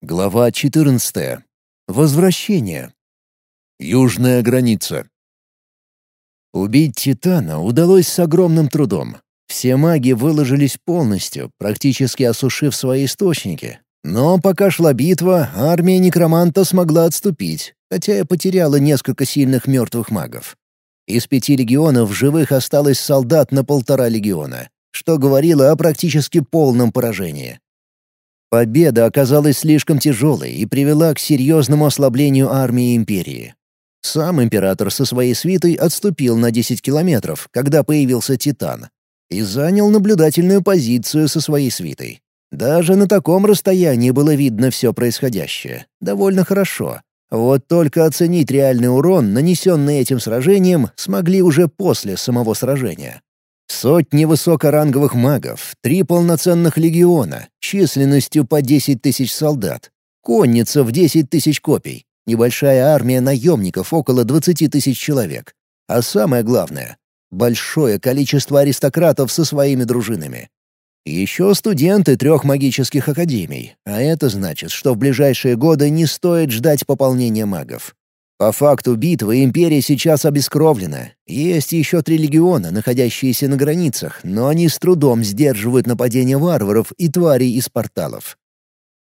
Глава 14. Возвращение. Южная граница. Убить Титана удалось с огромным трудом. Все маги выложились полностью, практически осушив свои источники. Но пока шла битва, армия некроманта смогла отступить, хотя и потеряла несколько сильных мертвых магов. Из пяти легионов живых осталось солдат на полтора легиона, что говорило о практически полном поражении. Победа оказалась слишком тяжелой и привела к серьезному ослаблению армии империи. Сам император со своей свитой отступил на 10 километров, когда появился Титан, и занял наблюдательную позицию со своей свитой. Даже на таком расстоянии было видно все происходящее. Довольно хорошо. Вот только оценить реальный урон, нанесенный этим сражением, смогли уже после самого сражения. Сотни высокоранговых магов, три полноценных легиона, численностью по 10 тысяч солдат, конница в 10 тысяч копий, небольшая армия наемников около 20 тысяч человек. А самое главное — большое количество аристократов со своими дружинами. Еще студенты трех магических академий, а это значит, что в ближайшие годы не стоит ждать пополнения магов. По факту битвы империя сейчас обескровлена. Есть еще три легиона, находящиеся на границах, но они с трудом сдерживают нападение варваров и тварей из порталов.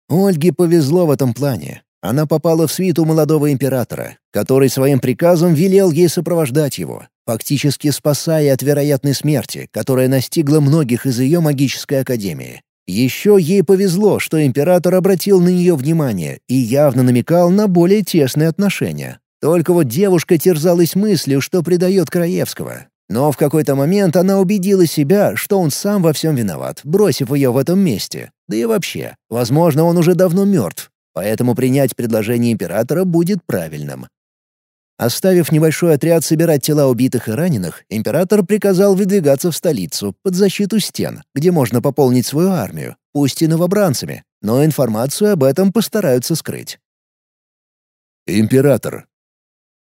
Ольге повезло в этом плане. Она попала в свиту молодого императора, который своим приказом велел ей сопровождать его, фактически спасая от вероятной смерти, которая настигла многих из ее магической академии. Еще ей повезло, что император обратил на нее внимание и явно намекал на более тесные отношения. Только вот девушка терзалась мыслью, что предает Краевского. Но в какой-то момент она убедила себя, что он сам во всем виноват, бросив ее в этом месте. Да и вообще, возможно, он уже давно мертв. Поэтому принять предложение императора будет правильным. Оставив небольшой отряд собирать тела убитых и раненых, император приказал выдвигаться в столицу, под защиту стен, где можно пополнить свою армию, пусть и новобранцами, но информацию об этом постараются скрыть. Император.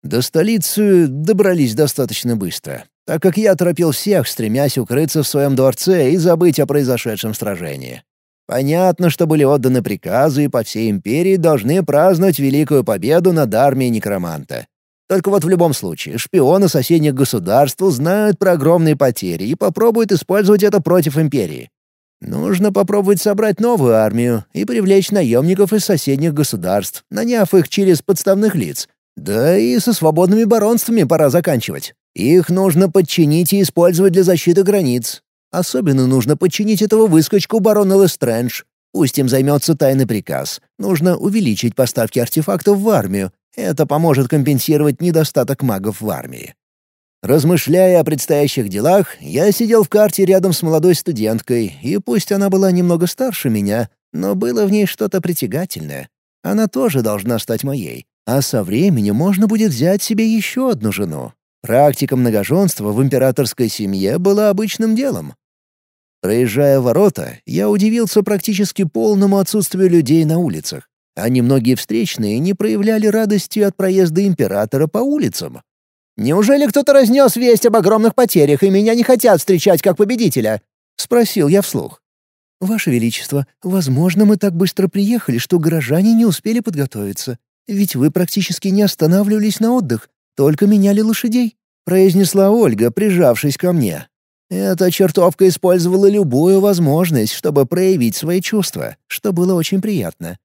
До столицы добрались достаточно быстро, так как я торопил всех, стремясь укрыться в своем дворце и забыть о произошедшем сражении. Понятно, что были отданы приказы, и по всей империи должны праздновать великую победу над армией некроманта. Только вот в любом случае, шпионы соседних государств знают про огромные потери и попробуют использовать это против империи. Нужно попробовать собрать новую армию и привлечь наемников из соседних государств, наняв их через подставных лиц. Да и со свободными баронствами пора заканчивать. Их нужно подчинить и использовать для защиты границ. Особенно нужно подчинить этого выскочку барона Лестрэндж. Пусть им займется тайный приказ. Нужно увеличить поставки артефактов в армию это поможет компенсировать недостаток магов в армии. Размышляя о предстоящих делах, я сидел в карте рядом с молодой студенткой, и пусть она была немного старше меня, но было в ней что-то притягательное. Она тоже должна стать моей, а со временем можно будет взять себе еще одну жену. Практика многоженства в императорской семье была обычным делом. Проезжая ворота, я удивился практически полному отсутствию людей на улицах а немногие встречные не проявляли радости от проезда императора по улицам. «Неужели кто-то разнес весть об огромных потерях, и меня не хотят встречать как победителя?» — спросил я вслух. «Ваше Величество, возможно, мы так быстро приехали, что горожане не успели подготовиться. Ведь вы практически не останавливались на отдых, только меняли лошадей», — произнесла Ольга, прижавшись ко мне. Эта чертовка использовала любую возможность, чтобы проявить свои чувства, что было очень приятно.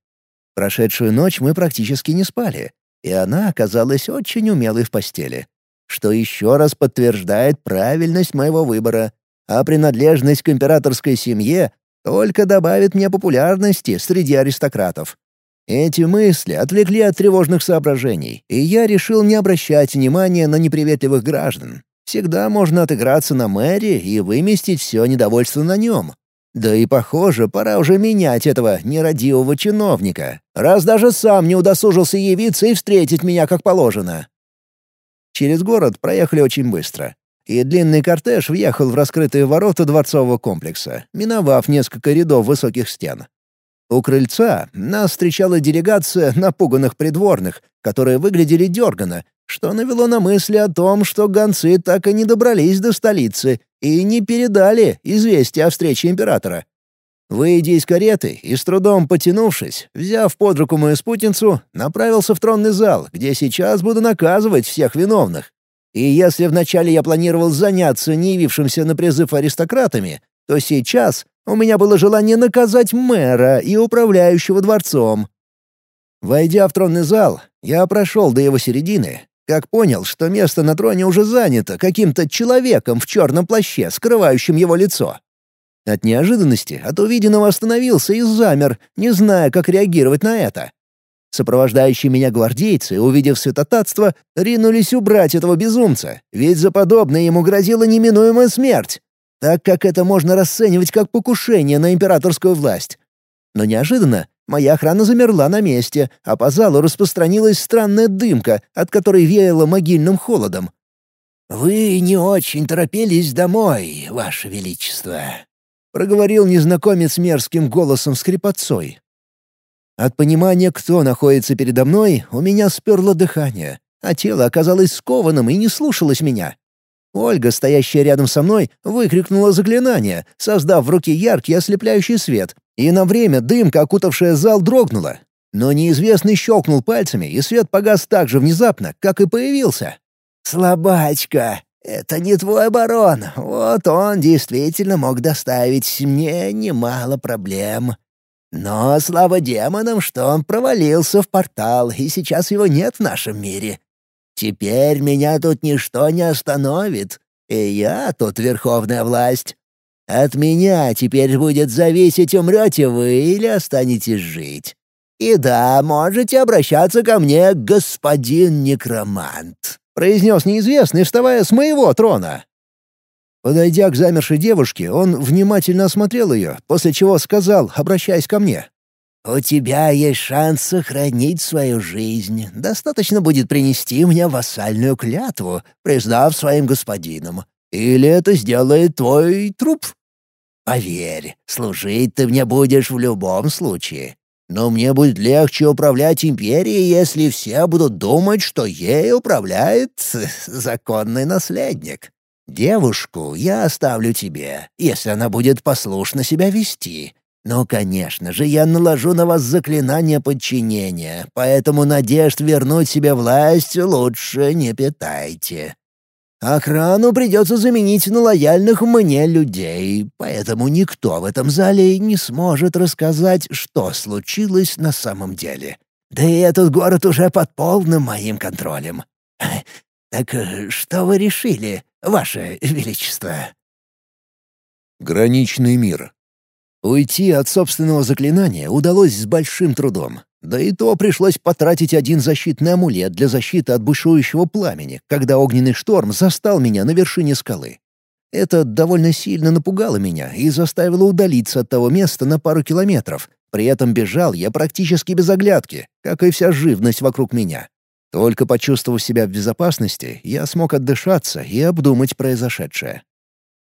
Прошедшую ночь мы практически не спали, и она оказалась очень умелой в постели. Что еще раз подтверждает правильность моего выбора, а принадлежность к императорской семье только добавит мне популярности среди аристократов. Эти мысли отвлекли от тревожных соображений, и я решил не обращать внимания на неприветливых граждан. Всегда можно отыграться на мэре и выместить все недовольство на нем. Да и, похоже, пора уже менять этого нерадивого чиновника, раз даже сам не удосужился явиться и встретить меня как положено. Через город проехали очень быстро, и длинный кортеж въехал в раскрытые ворота дворцового комплекса, миновав несколько рядов высоких стен. У крыльца нас встречала делегация напуганных придворных, которые выглядели дерганно, что навело на мысли о том, что гонцы так и не добрались до столицы и не передали известие о встрече императора. Выйдя из кареты и с трудом потянувшись, взяв под руку мою спутницу, направился в тронный зал, где сейчас буду наказывать всех виновных. И если вначале я планировал заняться не явившимся на призыв аристократами, то сейчас у меня было желание наказать мэра и управляющего дворцом. Войдя в тронный зал, я прошел до его середины, как понял, что место на троне уже занято каким-то человеком в черном плаще, скрывающим его лицо. От неожиданности от увиденного остановился и замер, не зная, как реагировать на это. Сопровождающие меня гвардейцы, увидев святотатство, ринулись убрать этого безумца, ведь за подобное ему грозила неминуемая смерть, так как это можно расценивать как покушение на императорскую власть. Но неожиданно моя охрана замерла на месте, а по залу распространилась странная дымка, от которой веяло могильным холодом. «Вы не очень торопились домой, Ваше Величество», — проговорил незнакомец мерзким голосом скрипотцой. От понимания, кто находится передо мной, у меня сперло дыхание, а тело оказалось скованным и не слушалось меня. Ольга, стоящая рядом со мной, выкрикнула заклинание, создав в руке яркий ослепляющий свет, и на время дымка, окутавшая зал, дрогнула. Но неизвестный щелкнул пальцами, и свет погас так же внезапно, как и появился. «Слабачка!» «Это не твой барон. Вот он действительно мог доставить мне немало проблем. Но слава демонам, что он провалился в портал, и сейчас его нет в нашем мире. Теперь меня тут ничто не остановит, и я тут верховная власть. От меня теперь будет зависеть, умрете вы или останетесь жить. И да, можете обращаться ко мне, господин некромант» произнес неизвестный, вставая с моего трона. Подойдя к замершей девушке, он внимательно осмотрел ее, после чего сказал, обращаясь ко мне. «У тебя есть шанс сохранить свою жизнь. Достаточно будет принести мне вассальную клятву, признав своим господином. Или это сделает твой труп. Поверь, служить ты мне будешь в любом случае. Но мне будет легче управлять империей, если все будут думать, что ей управляет законный наследник. Девушку я оставлю тебе, если она будет послушно себя вести. Но, конечно же, я наложу на вас заклинание подчинения, поэтому надежд вернуть себе власть лучше не питайте. Охрану придется заменить на лояльных мне людей, поэтому никто в этом зале не сможет рассказать, что случилось на самом деле. Да и этот город уже под полным моим контролем. Так э, что вы решили, ваше величество?» Граничный мир. Уйти от собственного заклинания удалось с большим трудом. Да и то пришлось потратить один защитный амулет для защиты от бушующего пламени, когда огненный шторм застал меня на вершине скалы. Это довольно сильно напугало меня и заставило удалиться от того места на пару километров. При этом бежал я практически без оглядки, как и вся живность вокруг меня. Только почувствовав себя в безопасности, я смог отдышаться и обдумать произошедшее.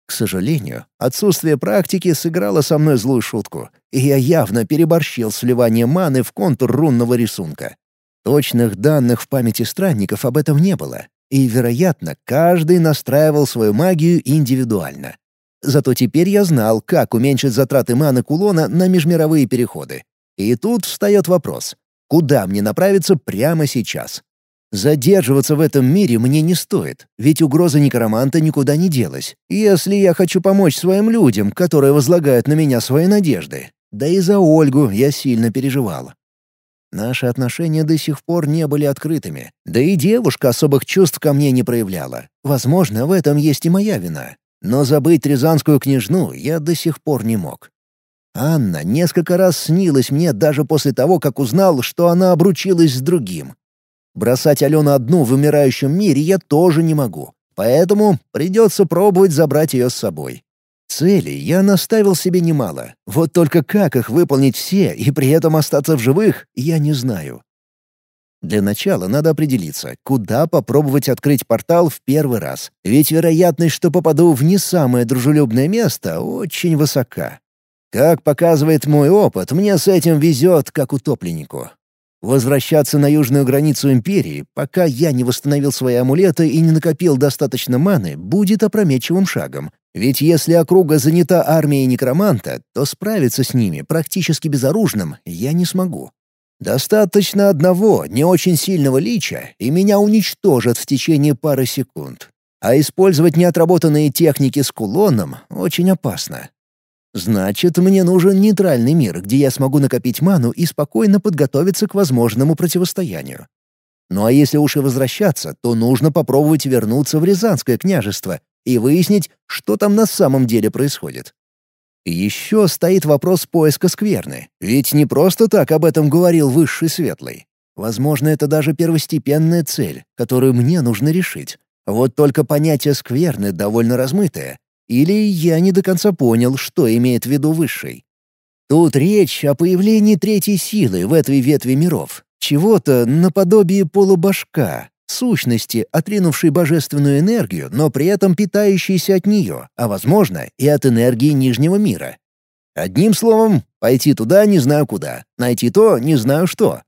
К сожалению, отсутствие практики сыграло со мной злую шутку, и я явно переборщил с вливанием маны в контур рунного рисунка. Точных данных в памяти странников об этом не было, и, вероятно, каждый настраивал свою магию индивидуально. Зато теперь я знал, как уменьшить затраты маны кулона на межмировые переходы. И тут встает вопрос, куда мне направиться прямо сейчас? Задерживаться в этом мире мне не стоит, ведь угроза некроманта никуда не делась, если я хочу помочь своим людям, которые возлагают на меня свои надежды. Да и за Ольгу я сильно переживал. Наши отношения до сих пор не были открытыми, да и девушка особых чувств ко мне не проявляла. Возможно, в этом есть и моя вина. Но забыть Рязанскую княжну я до сих пор не мог. Анна несколько раз снилась мне даже после того, как узнал, что она обручилась с другим. Бросать Алену одну в умирающем мире я тоже не могу, поэтому придется пробовать забрать ее с собой. Целей я наставил себе немало, вот только как их выполнить все и при этом остаться в живых, я не знаю. Для начала надо определиться, куда попробовать открыть портал в первый раз, ведь вероятность, что попаду в не самое дружелюбное место, очень высока. Как показывает мой опыт, мне с этим везет, как утопленнику. Возвращаться на южную границу Империи, пока я не восстановил свои амулеты и не накопил достаточно маны, будет опрометчивым шагом. Ведь если округа занята армией некроманта, то справиться с ними практически безоружным я не смогу. Достаточно одного, не очень сильного лича, и меня уничтожат в течение пары секунд. А использовать неотработанные техники с кулоном очень опасно. Значит, мне нужен нейтральный мир, где я смогу накопить ману и спокойно подготовиться к возможному противостоянию. Ну а если уж и возвращаться, то нужно попробовать вернуться в Рязанское княжество и выяснить, что там на самом деле происходит. еще стоит вопрос поиска скверны, ведь не просто так об этом говорил Высший Светлый. Возможно, это даже первостепенная цель, которую мне нужно решить. Вот только понятие скверны довольно размытое, или я не до конца понял, что имеет в виду Высший. Тут речь о появлении третьей силы в этой ветви миров. Чего-то наподобие полубашка, сущности, отринувшей божественную энергию, но при этом питающейся от нее, а, возможно, и от энергии Нижнего мира. Одним словом, пойти туда не знаю куда, найти то не знаю что.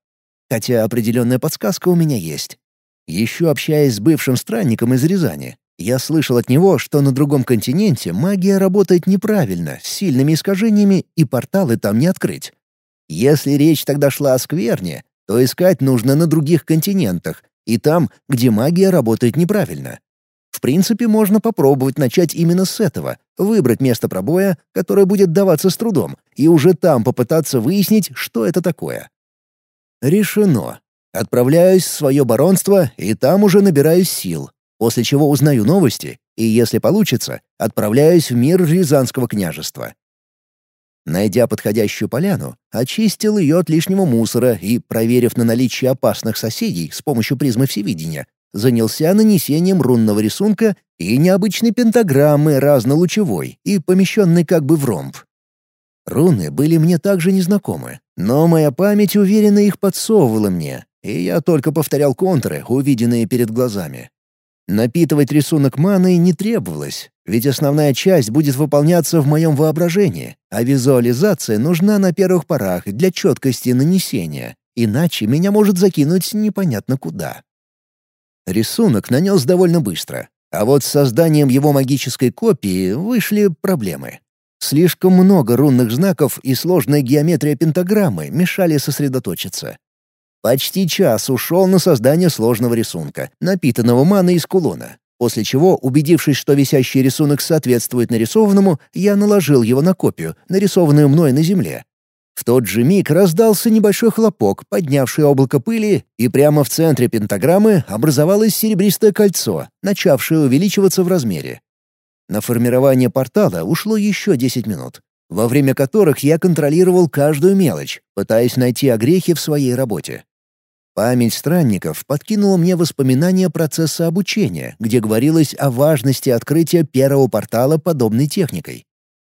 Хотя определенная подсказка у меня есть. Еще общаясь с бывшим странником из Рязани, я слышал от него, что на другом континенте магия работает неправильно, с сильными искажениями, и порталы там не открыть. Если речь тогда шла о скверне, то искать нужно на других континентах, и там, где магия работает неправильно. В принципе, можно попробовать начать именно с этого, выбрать место пробоя, которое будет даваться с трудом, и уже там попытаться выяснить, что это такое. Решено. Отправляюсь в свое баронство, и там уже набираюсь сил, после чего узнаю новости и, если получится, отправляюсь в мир Рязанского княжества. Найдя подходящую поляну, очистил ее от лишнего мусора и, проверив на наличие опасных соседей с помощью призмы всевидения, занялся нанесением рунного рисунка и необычной пентаграммы разнолучевой и помещенной как бы в ромб. Руны были мне также незнакомы, но моя память уверенно их подсовывала мне, и я только повторял контуры, увиденные перед глазами. Напитывать рисунок маной не требовалось, ведь основная часть будет выполняться в моем воображении, а визуализация нужна на первых порах для четкости нанесения, иначе меня может закинуть непонятно куда. Рисунок нанес довольно быстро, а вот с созданием его магической копии вышли проблемы. Слишком много рунных знаков и сложная геометрия пентаграммы мешали сосредоточиться. Почти час ушел на создание сложного рисунка, напитанного маной из кулона. После чего, убедившись, что висящий рисунок соответствует нарисованному, я наложил его на копию, нарисованную мной на земле. В тот же миг раздался небольшой хлопок, поднявший облако пыли, и прямо в центре пентаграммы образовалось серебристое кольцо, начавшее увеличиваться в размере. На формирование портала ушло еще 10 минут, во время которых я контролировал каждую мелочь, пытаясь найти огрехи в своей работе. Память странников подкинула мне воспоминания процесса обучения, где говорилось о важности открытия первого портала подобной техникой.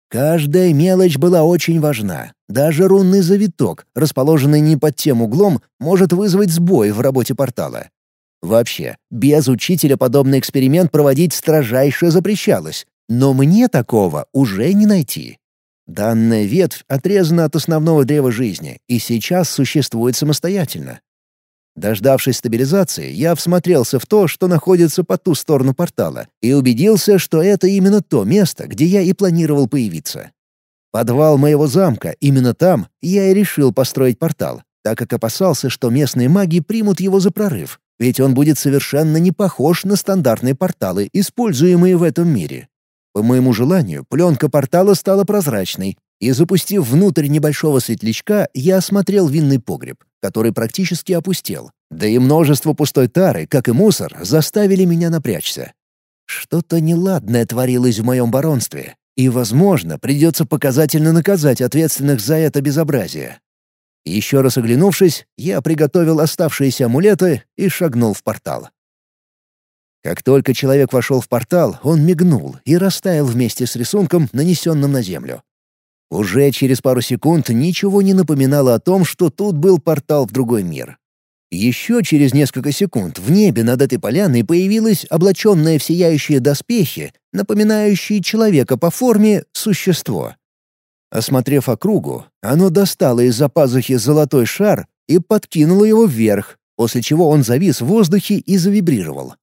Каждая мелочь была очень важна. Даже рунный завиток, расположенный не под тем углом, может вызвать сбой в работе портала. Вообще, без учителя подобный эксперимент проводить строжайше запрещалось. Но мне такого уже не найти. Данная ветвь отрезана от основного древа жизни и сейчас существует самостоятельно. Дождавшись стабилизации, я всмотрелся в то, что находится по ту сторону портала, и убедился, что это именно то место, где я и планировал появиться. Подвал моего замка, именно там я и решил построить портал, так как опасался, что местные маги примут его за прорыв, ведь он будет совершенно не похож на стандартные порталы, используемые в этом мире. По моему желанию, пленка портала стала прозрачной, и, запустив внутрь небольшого светлячка, я осмотрел винный погреб, который практически опустел. Да и множество пустой тары, как и мусор, заставили меня напрячься. Что-то неладное творилось в моем баронстве, и, возможно, придется показательно наказать ответственных за это безобразие. Еще раз оглянувшись, я приготовил оставшиеся амулеты и шагнул в портал. Как только человек вошел в портал, он мигнул и растаял вместе с рисунком, нанесенным на землю. Уже через пару секунд ничего не напоминало о том, что тут был портал в другой мир. Еще через несколько секунд в небе над этой поляной появилось облаченное в сияющие доспехи, напоминающее человека по форме, существо. Осмотрев округу, оно достало из-за пазухи золотой шар и подкинула его вверх, после чего он завис в воздухе и завибрировал.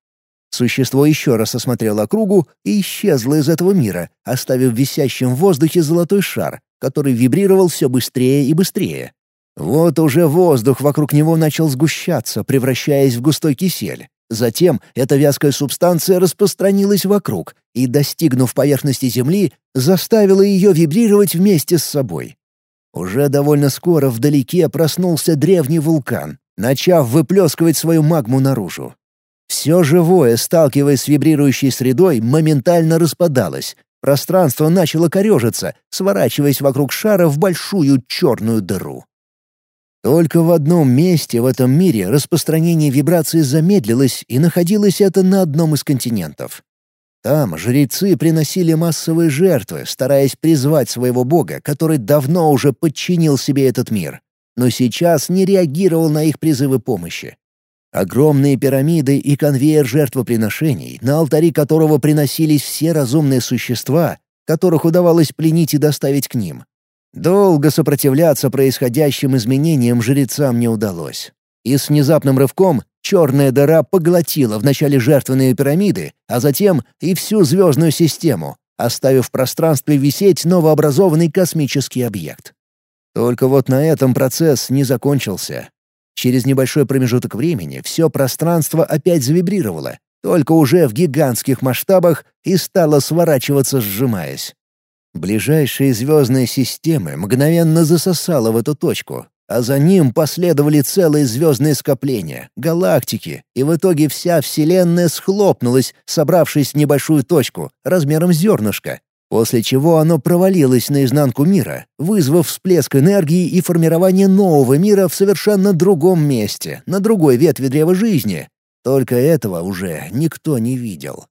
Существо еще раз осмотрело округу и исчезло из этого мира, оставив висящим в воздухе золотой шар, который вибрировал все быстрее и быстрее. Вот уже воздух вокруг него начал сгущаться, превращаясь в густой кисель. Затем эта вязкая субстанция распространилась вокруг и, достигнув поверхности Земли, заставила ее вибрировать вместе с собой. Уже довольно скоро вдалеке проснулся древний вулкан, начав выплескивать свою магму наружу. Все живое, сталкиваясь с вибрирующей средой, моментально распадалось. Пространство начало корежиться, сворачиваясь вокруг шара в большую черную дыру. Только в одном месте в этом мире распространение вибраций замедлилось, и находилось это на одном из континентов. Там жрецы приносили массовые жертвы, стараясь призвать своего бога, который давно уже подчинил себе этот мир, но сейчас не реагировал на их призывы помощи. Огромные пирамиды и конвейер жертвоприношений, на алтари которого приносились все разумные существа, которых удавалось пленить и доставить к ним. Долго сопротивляться происходящим изменениям жрецам не удалось. И с внезапным рывком черная дыра поглотила вначале жертвенные пирамиды, а затем и всю звездную систему, оставив в пространстве висеть новообразованный космический объект. Только вот на этом процесс не закончился. Через небольшой промежуток времени все пространство опять завибрировало, только уже в гигантских масштабах и стало сворачиваться, сжимаясь. Ближайшие звездные системы мгновенно засосало в эту точку, а за ним последовали целые звездные скопления, галактики, и в итоге вся Вселенная схлопнулась, собравшись в небольшую точку размером зернышко, после чего оно провалилось наизнанку мира, вызвав всплеск энергии и формирование нового мира в совершенно другом месте, на другой ветви древа жизни. Только этого уже никто не видел.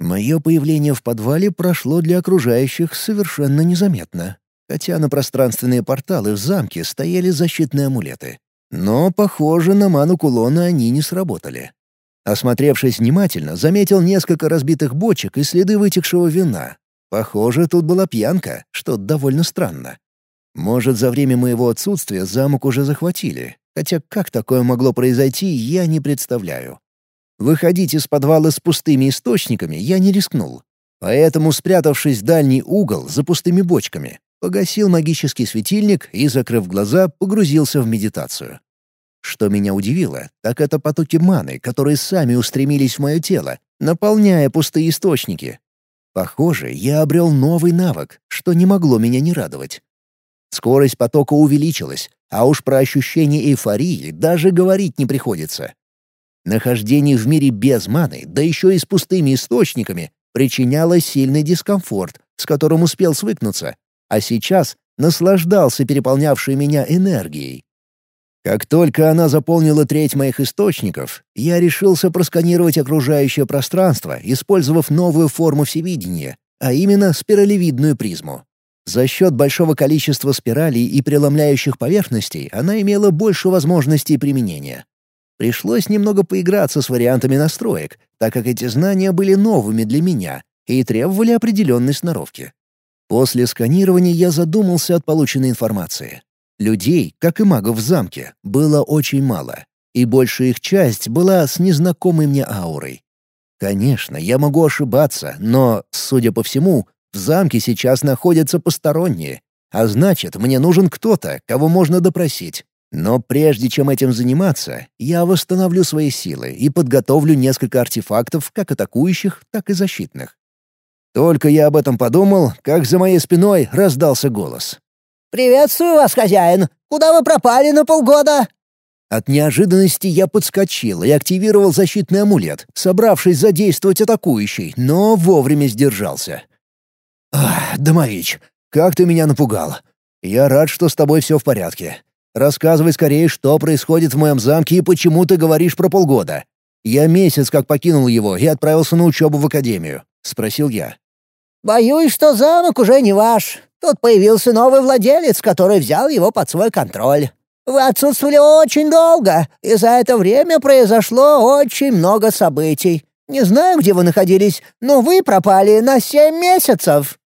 Мое появление в подвале прошло для окружающих совершенно незаметно, хотя на пространственные порталы в замке стояли защитные амулеты. Но, похоже, на ману кулона они не сработали. Осмотревшись внимательно, заметил несколько разбитых бочек и следы вытекшего вина. Похоже, тут была пьянка, что довольно странно. Может, за время моего отсутствия замок уже захватили, хотя как такое могло произойти, я не представляю. Выходить из подвала с пустыми источниками я не рискнул. Поэтому, спрятавшись в дальний угол за пустыми бочками, погасил магический светильник и, закрыв глаза, погрузился в медитацию. Что меня удивило, так это потоки маны, которые сами устремились в мое тело, наполняя пустые источники. Похоже, я обрел новый навык, что не могло меня не радовать. Скорость потока увеличилась, а уж про ощущение эйфории даже говорить не приходится. Нахождение в мире без маны, да еще и с пустыми источниками, причиняло сильный дискомфорт, с которым успел свыкнуться, а сейчас наслаждался переполнявшей меня энергией. Как только она заполнила треть моих источников, я решился просканировать окружающее пространство, использовав новую форму всевидения, а именно спиралевидную призму. За счет большого количества спиралей и преломляющих поверхностей она имела больше возможностей применения. Пришлось немного поиграться с вариантами настроек, так как эти знания были новыми для меня и требовали определенной сноровки. После сканирования я задумался от полученной информации. Людей, как и магов в замке, было очень мало, и большая их часть была с незнакомой мне аурой. Конечно, я могу ошибаться, но, судя по всему, в замке сейчас находятся посторонние, а значит, мне нужен кто-то, кого можно допросить. Но прежде чем этим заниматься, я восстановлю свои силы и подготовлю несколько артефактов, как атакующих, так и защитных. Только я об этом подумал, как за моей спиной раздался голос. «Приветствую вас, хозяин! Куда вы пропали на полгода?» От неожиданности я подскочил и активировал защитный амулет, собравшись задействовать атакующий, но вовремя сдержался. «Ах, Домович, как ты меня напугал! Я рад, что с тобой все в порядке. Рассказывай скорее, что происходит в моем замке и почему ты говоришь про полгода. Я месяц как покинул его и отправился на учебу в академию», — спросил я. «Боюсь, что замок уже не ваш. Тут появился новый владелец, который взял его под свой контроль. Вы отсутствовали очень долго, и за это время произошло очень много событий. Не знаю, где вы находились, но вы пропали на семь месяцев».